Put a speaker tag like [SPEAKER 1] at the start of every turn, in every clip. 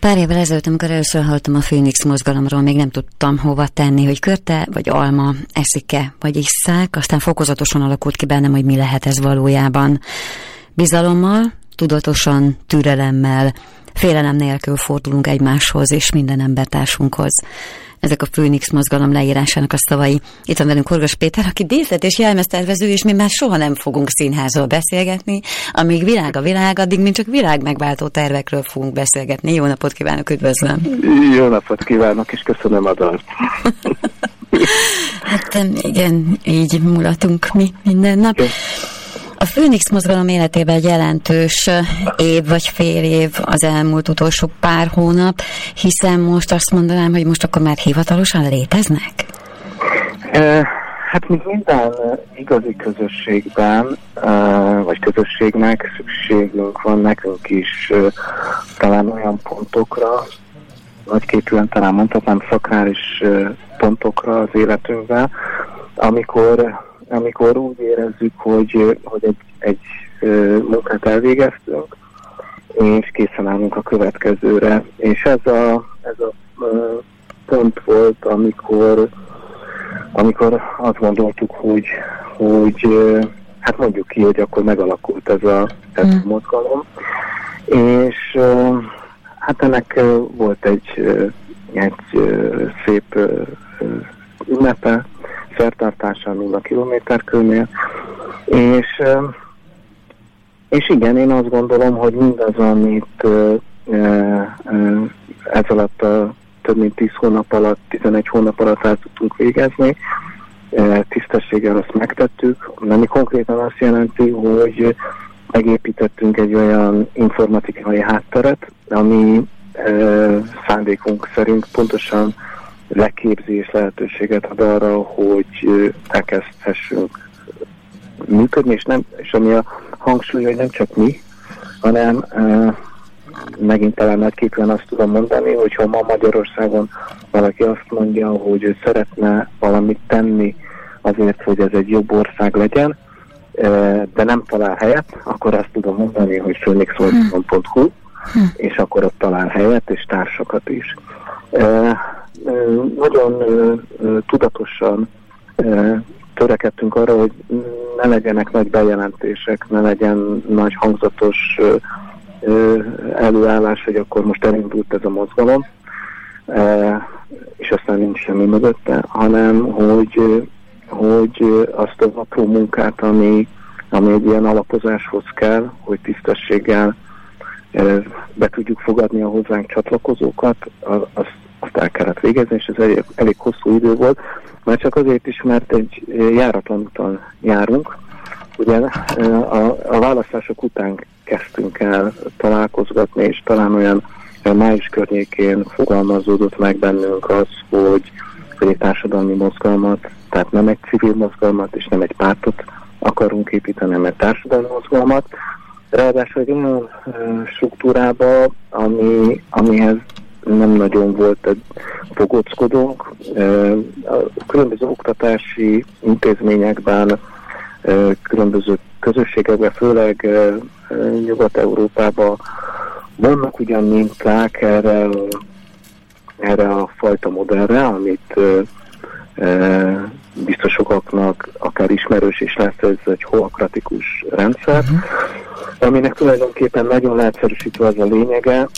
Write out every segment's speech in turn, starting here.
[SPEAKER 1] Pár évvel ezelőtt, amikor először hallottam a Phoenix mozgalomról, még nem tudtam hova tenni, hogy körte vagy alma eszik-e, vagy isszák, aztán fokozatosan alakult ki bennem, hogy mi lehet ez valójában. Bizalommal, tudatosan, türelemmel, félelem nélkül fordulunk egymáshoz és minden embertársunkhoz ezek a Főnix mozgalom leírásának a szavai. Itt van velünk Horgas Péter, aki díszlet és jelmeztervező, és mi már soha nem fogunk színházról beszélgetni. Amíg világ a világ, addig mi csak világ megváltó tervekről fogunk beszélgetni. Jó napot kívánok, üdvözlöm!
[SPEAKER 2] Jó napot kívánok, és köszönöm a dalt!
[SPEAKER 1] hát igen, így mulatunk mi minden nap. A Főnix mozgalom életében egy jelentős év vagy fél év az elmúlt utolsó pár hónap, hiszen most azt mondanám, hogy most akkor már hivatalosan léteznek?
[SPEAKER 2] Hát mint minden igazi közösségben, vagy közösségnek szükségünk van nekünk is talán olyan pontokra, nagyképűen talán mondhatnám szakrális pontokra az életünkben, amikor amikor úgy érezzük, hogy, hogy egy, egy munkát elvégeztünk, és készen állunk a következőre. És ez a, ez a pont volt, amikor, amikor azt gondoltuk, hogy, hogy hát mondjuk ki, hogy akkor megalakult ez a, ez a mm. mozgalom. És hát ennek volt egy, egy szép ünnepe, szertartása nulla kilométerkőnél, és, és igen, én azt gondolom, hogy mindaz, amit ez alatt a több mint 10 hónap alatt, 11 hónap alatt el tudtunk végezni, tisztességgel azt megtettük, ami konkrétan azt jelenti, hogy megépítettünk egy olyan informatikai hátteret, ami szándékunk szerint pontosan leképzés lehetőséget ad arra, hogy elkezdhessünk működni, és, nem, és ami a hangsúly, hogy nem csak mi, hanem uh, megint talán nagyképpen azt tudom mondani, hogy ha ma Magyarországon valaki azt mondja, hogy ő szeretne valamit tenni azért, hogy ez egy jobb ország legyen, uh, de nem talál helyet, akkor azt tudom mondani, hogy phoenixolson.hu, hm. és akkor ott talál helyet és társakat is. Uh, nagyon tudatosan törekedtünk arra, hogy ne legyenek nagy bejelentések, ne legyen nagy hangzatos előállás, hogy akkor most elindult ez a mozgalom, és aztán nincs semmi mögötte, hanem hogy, hogy azt az apró munkát, ami, ami egy ilyen alapozáshoz kell, hogy tisztességgel be tudjuk fogadni a hozzánk csatlakozókat, azt azt el kellett végezni, és ez elég, elég hosszú idő volt, mert csak azért is, mert egy járatlan úton járunk. Ugye a, a választások után kezdtünk el találkozgatni, és talán olyan május környékén fogalmazódott meg bennünk az, hogy, hogy egy társadalmi mozgalmat, tehát nem egy civil mozgalmat, és nem egy pártot akarunk építeni, hanem egy társadalmi mozgalmat, ráadásul egy olyan struktúrába, ami, amihez nem nagyon volt egy fogockodónk. A különböző oktatási intézményekben, különböző közösségekben, főleg Nyugat-Európában vannak ugyan minták erre, erre a fajta modellre, amit biztos sokaknak akár ismerős is lesz, ez egy holokratikus rendszer, uh-huh. Aminek tulajdonképpen nagyon leegyszerűsítve az a lényege,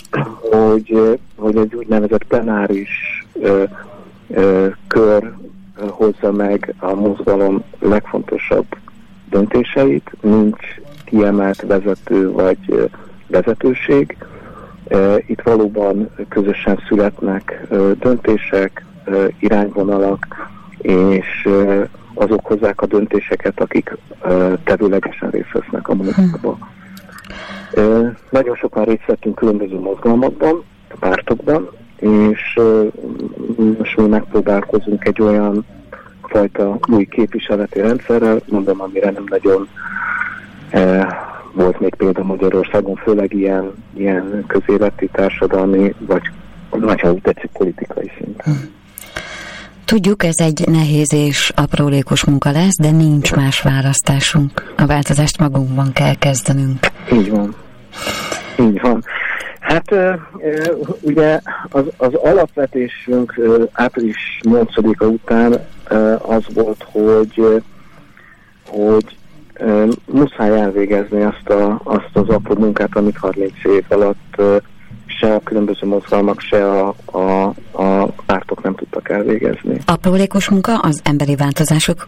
[SPEAKER 2] hogy, hogy egy úgynevezett plenáris ö, ö, kör hozza meg a mozgalom legfontosabb döntéseit, nincs kiemelt vezető vagy vezetőség. Itt valóban közösen születnek döntések, irányvonalak, és azok hozzák a döntéseket, akik területesen részt vesznek a munkában. Nagyon sokan részt vettünk különböző mozgalmakban, pártokban, és most mi megpróbálkozunk egy olyan fajta új képviseleti rendszerrel, mondom, amire nem nagyon volt még példa Magyarországon, főleg ilyen, ilyen közéleti, társadalmi, vagy, vagy ha úgy tetszik, politikai szinten.
[SPEAKER 1] Tudjuk, ez egy nehéz és aprólékos munka lesz, de nincs más választásunk. A változást magunkban kell kezdenünk.
[SPEAKER 2] Így van. Így van. Hát ugye az, az alapvetésünk április 8-a után az volt, hogy, hogy muszáj elvégezni azt, a, azt az apró munkát, amit 30 év alatt se a különböző mozgalmak, se a, a, a pártok nem tudtak elvégezni.
[SPEAKER 1] Aprólékos munka az emberi változások,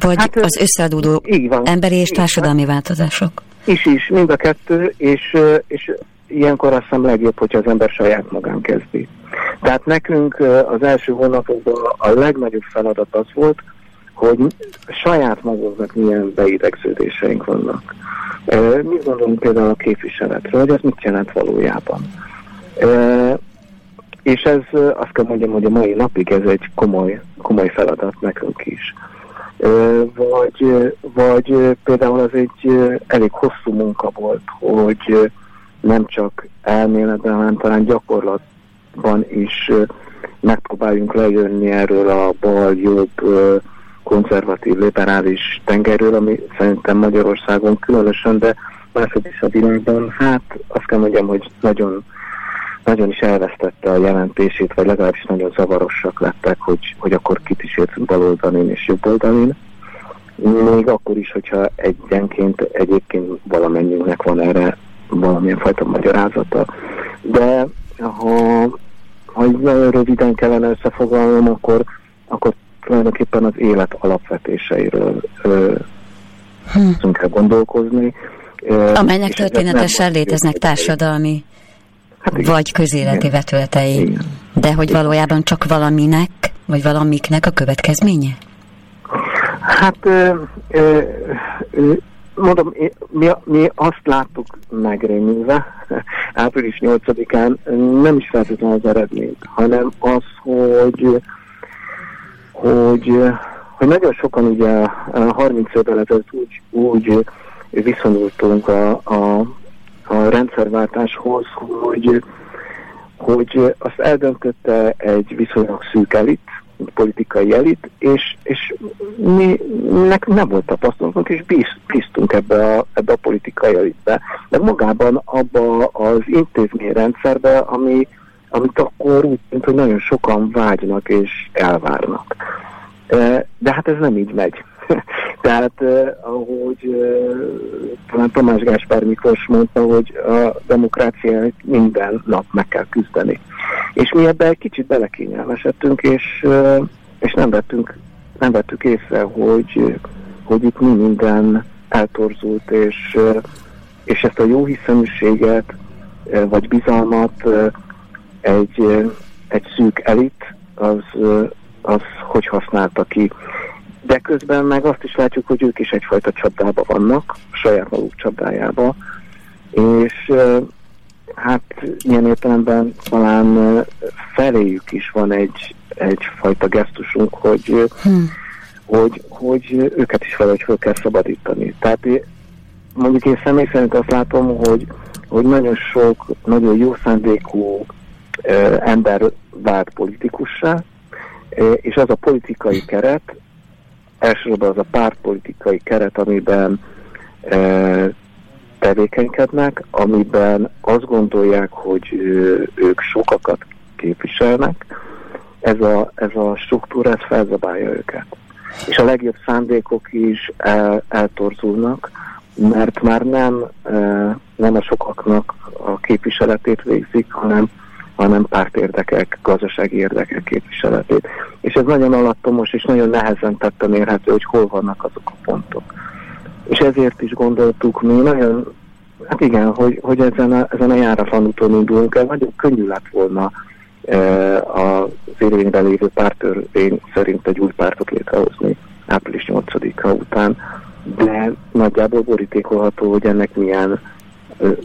[SPEAKER 1] vagy hát, az összeadódó emberi és társadalmi változások?
[SPEAKER 2] Is is, mind a kettő, és, és ilyenkor azt hiszem legjobb, hogyha az ember saját magán kezdi. Tehát nekünk az első hónapokban a legnagyobb feladat az volt, hogy saját magunknak milyen beidegződéseink vannak. Mit gondolunk például a képviseletről, hogy ez mit jelent valójában? És ez azt kell mondjam, hogy a mai napig ez egy komoly, komoly feladat nekünk is. Vagy, vagy például az egy elég hosszú munka volt, hogy nem csak elméletben, hanem talán gyakorlatban is megpróbáljunk lejönni erről a bal-jobb konzervatív, liberális tengerről, ami szerintem Magyarországon különösen, de máshogy is a világban, hát azt kell mondjam, hogy nagyon, nagyon is elvesztette a jelentését, vagy legalábbis nagyon zavarosak lettek, hogy, hogy akkor kit is ért baloldalin és jobboldalin. Még akkor is, hogyha egyenként egyébként valamennyinek van erre valamilyen fajta magyarázata. De ha, ha így nagyon röviden kellene összefoglalnom, akkor, akkor tulajdonképpen az élet alapvetéseiről hm. kell gondolkozni.
[SPEAKER 1] Amelynek történetesen léteznek társadalmi hát vagy közéleti vetületei. Igen. De hogy valójában csak valaminek, vagy valamiknek a következménye?
[SPEAKER 2] Hát ö, ö, ö, mondom, mi, mi azt láttuk megrémülve április 8-án, nem is feltétlenül az eredményt, hanem az, hogy hogy, hogy nagyon sokan ugye 30 évvel ezelőtt úgy, úgy viszonyultunk a, a, a rendszerváltáshoz, hogy, hogy azt eldöntötte egy viszonylag szűk elit, politikai elit, és, és mi, nekünk nem volt tapasztalatunk, és bíz, bíztunk ebbe a, ebbe a politikai elitbe, de magában abba az intézményrendszerbe, ami, amit akkor úgy tűnt, hogy nagyon sokan vágynak és elvárnak. De hát ez nem így megy. Tehát, ahogy talán Tamás Gáspár Miklós mondta, hogy a demokráciát minden nap meg kell küzdeni. És mi ebbe egy kicsit belekényelmesedtünk, és, és nem, vettünk, nem vettük észre, hogy, hogy itt mi minden eltorzult, és, és ezt a jó hiszeműséget, vagy bizalmat egy, egy szűk elit, az, az hogy használta ki. De közben meg azt is látjuk, hogy ők is egyfajta csapdába vannak, saját maguk csapdájába, és hát ilyen értelemben talán feléjük is van egy, egyfajta gesztusunk, hogy, hmm. hogy, hogy őket is valahogy fel kell szabadítani. Tehát mondjuk én személy szerint azt látom, hogy, hogy nagyon sok, nagyon jó szándékú ember vált politikussá, és az a politikai keret, elsősorban az a pártpolitikai keret, amiben tevékenykednek, amiben azt gondolják, hogy ők sokakat képviselnek, ez a, ez a struktúra ez felzabálja őket. És a legjobb szándékok is el, eltorzulnak, mert már nem, nem a sokaknak a képviseletét végzik, hanem hanem pártérdekek, gazdasági érdekek képviseletét. És ez nagyon alattomos, és nagyon nehezen tetten érhető, hogy hol vannak azok a pontok. És ezért is gondoltuk mi nagyon, hát igen, hogy, hogy ezen a, ezen a járatlan úton indulunk el, nagyon könnyű lett volna e, az érvényben lévő pártörvény szerint egy új pártot létrehozni április 8-a után, de nagyjából borítékolható, hogy ennek milyen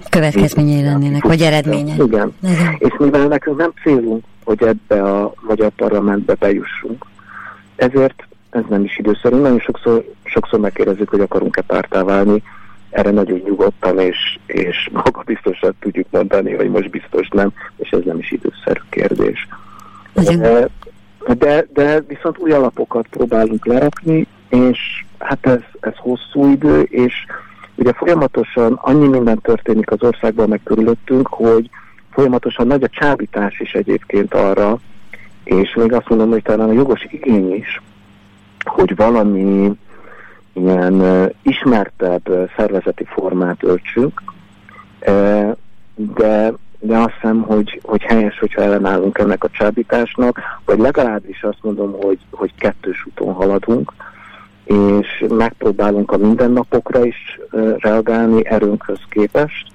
[SPEAKER 1] következményei lennének, vagy eredménye.
[SPEAKER 2] Igen. Igen. És mivel nekünk nem célunk, hogy ebbe a magyar parlamentbe bejussunk, ezért ez nem is időszerű. Nagyon sokszor, sokszor megkérdezzük, hogy akarunk-e pártá válni, erre nagyon nyugodtan és, és magabiztosan tudjuk mondani, hogy most biztos nem, és ez nem is időszerű kérdés. De, de, de viszont új alapokat próbálunk lerakni, és hát ez, ez hosszú idő, és Ugye folyamatosan annyi minden történik az országban meg körülöttünk, hogy, folyamatosan nagy a csábítás is egyébként arra, és még azt mondom, hogy talán a jogos igény is, hogy valami ilyen ismertebb szervezeti formát öltsünk, de, de azt hiszem, hogy, hogy helyes, hogyha ellenállunk ennek a csábításnak, vagy legalábbis azt mondom, hogy, hogy kettős úton haladunk, és megpróbálunk a mindennapokra is reagálni erőnkhöz képest,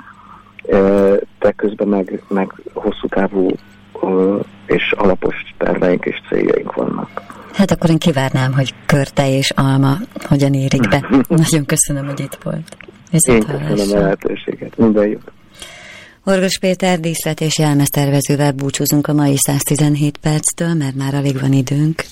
[SPEAKER 2] de közben meg, meg hosszú távú és alapos terveink és céljaink vannak.
[SPEAKER 1] Hát akkor én kivárnám, hogy körte és alma hogyan érik be. Nagyon köszönöm, hogy itt volt.
[SPEAKER 2] Viszont én köszönöm a lehetőséget. Minden jót.
[SPEAKER 1] Orgos Péter díszlet és jelmeztervezővel búcsúzunk a mai 117 perctől, mert már alig van időnk.